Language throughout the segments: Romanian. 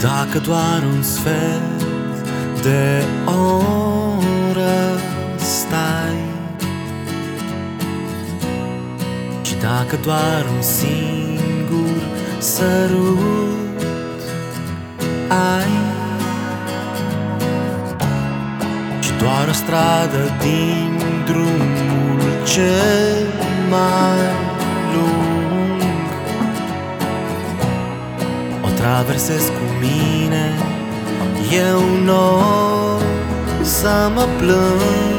dacă doar un sfert de oră stai. Și dacă doar un singur sărut ai. Și doar o stradă din drumul cel mai lung traversez cu mine. Eu nu să mă plâng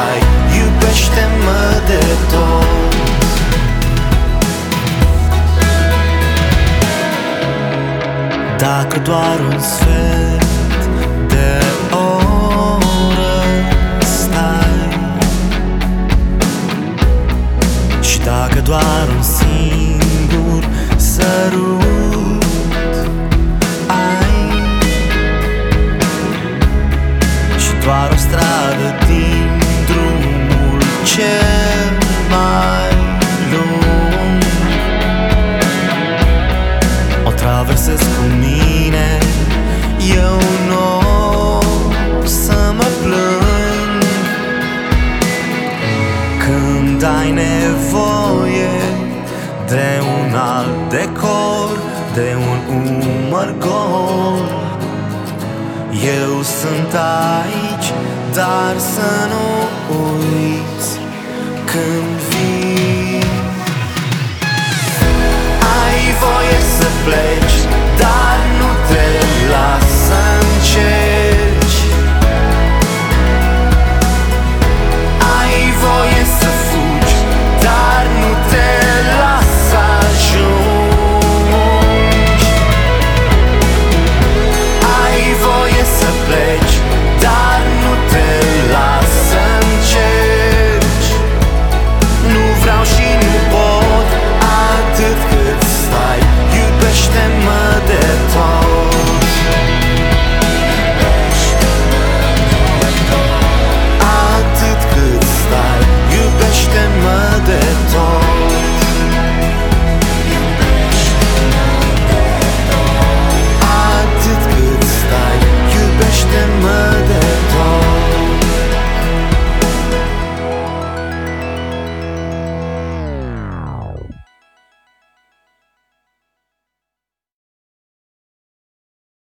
cât stai Iubește-mă de tot. Dacă doar un sfert de oră stai. Și dacă doar un singur sărut O traversez cu mine. Eu nu o să mă plâng. Când ai nevoie de un alt decor De un umăr gol. Eu sunt aici, dar să nu uiți Când vii